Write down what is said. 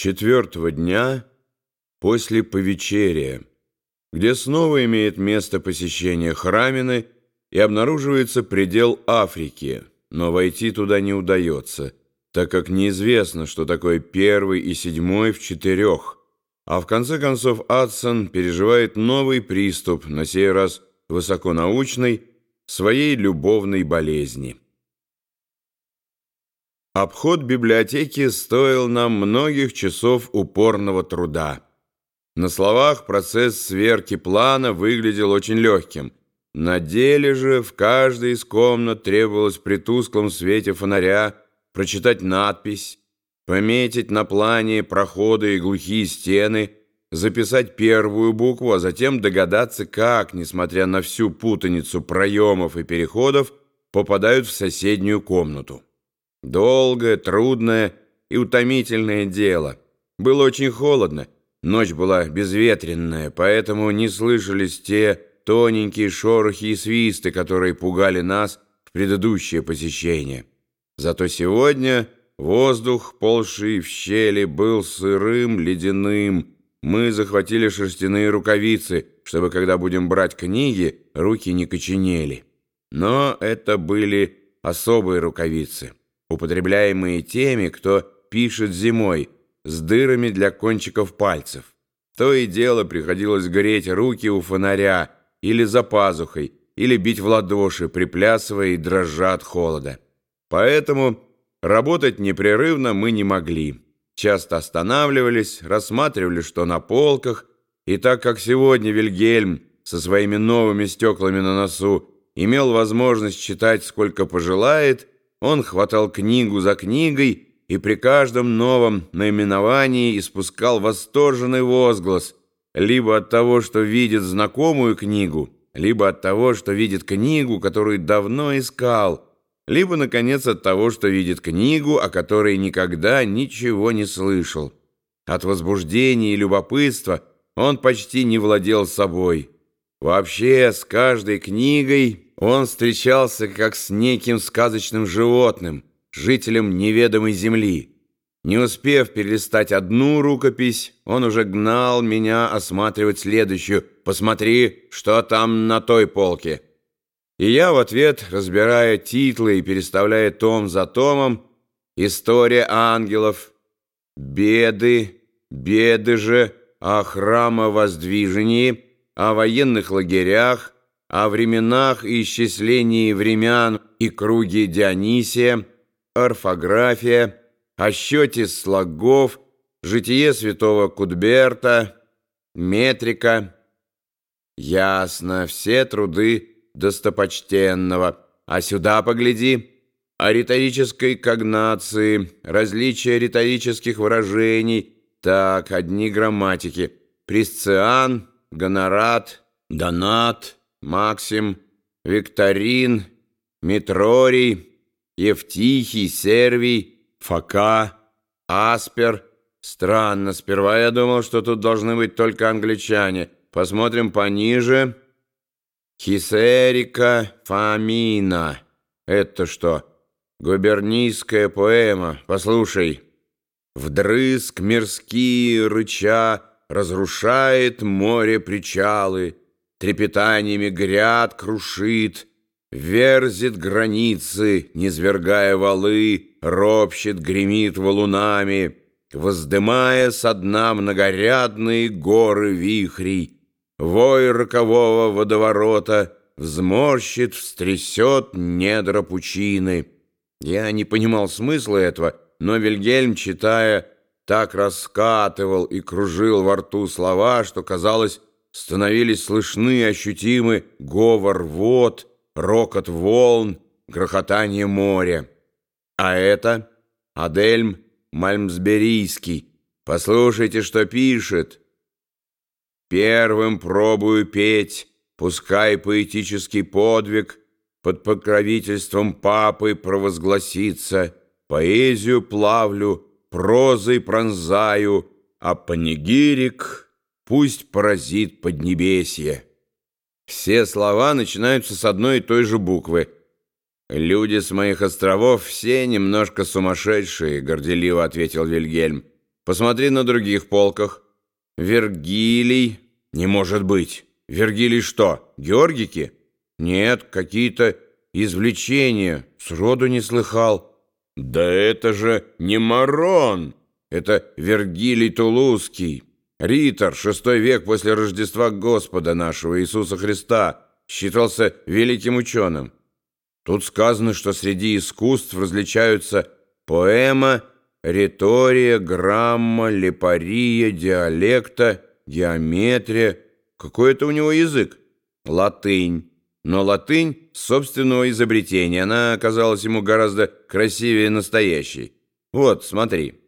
четвертого дня после повечерия, где снова имеет место посещение храмины и обнаруживается предел Африки, но войти туда не удается, так как неизвестно, что такое первый и седьмой в четырех, а в конце концов Адсон переживает новый приступ, на сей раз высоконаучный, своей любовной болезни. Обход библиотеки стоил нам многих часов упорного труда. На словах процесс сверки плана выглядел очень легким. На деле же в каждой из комнат требовалось при тусклом свете фонаря прочитать надпись, пометить на плане проходы и глухие стены, записать первую букву, а затем догадаться, как, несмотря на всю путаницу проемов и переходов, попадают в соседнюю комнату. Долгое, трудное и утомительное дело. Было очень холодно, ночь была безветренная, поэтому не слышались те тоненькие шорохи и свисты, которые пугали нас в предыдущее посещение. Зато сегодня воздух, ползший в щели, был сырым, ледяным. Мы захватили шерстяные рукавицы, чтобы, когда будем брать книги, руки не коченели. Но это были особые рукавицы употребляемые теми, кто пишет зимой, с дырами для кончиков пальцев. То и дело приходилось греть руки у фонаря или за пазухой, или бить в ладоши, приплясывая и дрожа от холода. Поэтому работать непрерывно мы не могли. Часто останавливались, рассматривали, что на полках, и так как сегодня Вильгельм со своими новыми стеклами на носу имел возможность читать сколько пожелает, он хватал книгу за книгой и при каждом новом наименовании испускал восторженный возглас либо от того, что видит знакомую книгу, либо от того, что видит книгу, которую давно искал, либо, наконец, от того, что видит книгу, о которой никогда ничего не слышал. От возбуждения и любопытства он почти не владел собой. Вообще, с каждой книгой он встречался как с неким сказочным животным, жителем неведомой земли. Не успев перелистать одну рукопись, он уже гнал меня осматривать следующую. «Посмотри, что там на той полке». И я в ответ, разбирая титлы и переставляя том за томом, «История ангелов», «Беды», «Беды же», о храмовоздвижении, о военных лагерях, о временах и исчислении времен и круге Дионисия, орфография, о счете слогов, житие святого Кудберта, метрика. Ясно, все труды достопочтенного. А сюда погляди, о риторической когнации, различия риторических выражений. Так, одни грамматики. Присциан, гонорат, донат — Максим, Викторин, Митрорий, Евтихий, Сервий, Фока, Аспер. Странно, сперва я думал, что тут должны быть только англичане. Посмотрим пониже. Хисерика Фамина. Это что? Губернийская поэма. Послушай. Вдрызг мирские рыча разрушает море причалы трепетаниями гряд крушит, Верзит границы, низвергая валы, Ропщет, гремит валунами, Воздымая со дна многорядные горы вихрей, Вой рокового водоворота Взморщит, встрясет недра пучины. Я не понимал смысла этого, но Вильгельм, читая, так раскатывал и кружил во рту слова, что казалось, становились слышны ощутимы говор вод, рокот волн, грохотание моря. А это Адельм Мальмсберийский. Послушайте, что пишет. Первым пробую петь, пускай поэтический подвиг под покровительством папы провозгласится. Поэзию плавлю, прозой пронзаю, а панигирик пусть поразит Поднебесье. Все слова начинаются с одной и той же буквы. «Люди с моих островов все немножко сумасшедшие», — горделиво ответил Вильгельм. Посмотри на других полках. Вергилий. Не может быть. Вергилий что, Георгики? Нет, какие-то извлечения. Сроду не слыхал. Да это же не Марон. Это Вергилий Тулузский. Ритор, шестой век после Рождества Господа нашего Иисуса Христа, считался великим ученым. Тут сказано, что среди искусств различаются поэма, ритория, грамма, лепария, диалекта, геометрия. Какой это у него язык? Латынь. Но латынь собственного изобретения. Она оказалась ему гораздо красивее настоящей. Вот, смотри.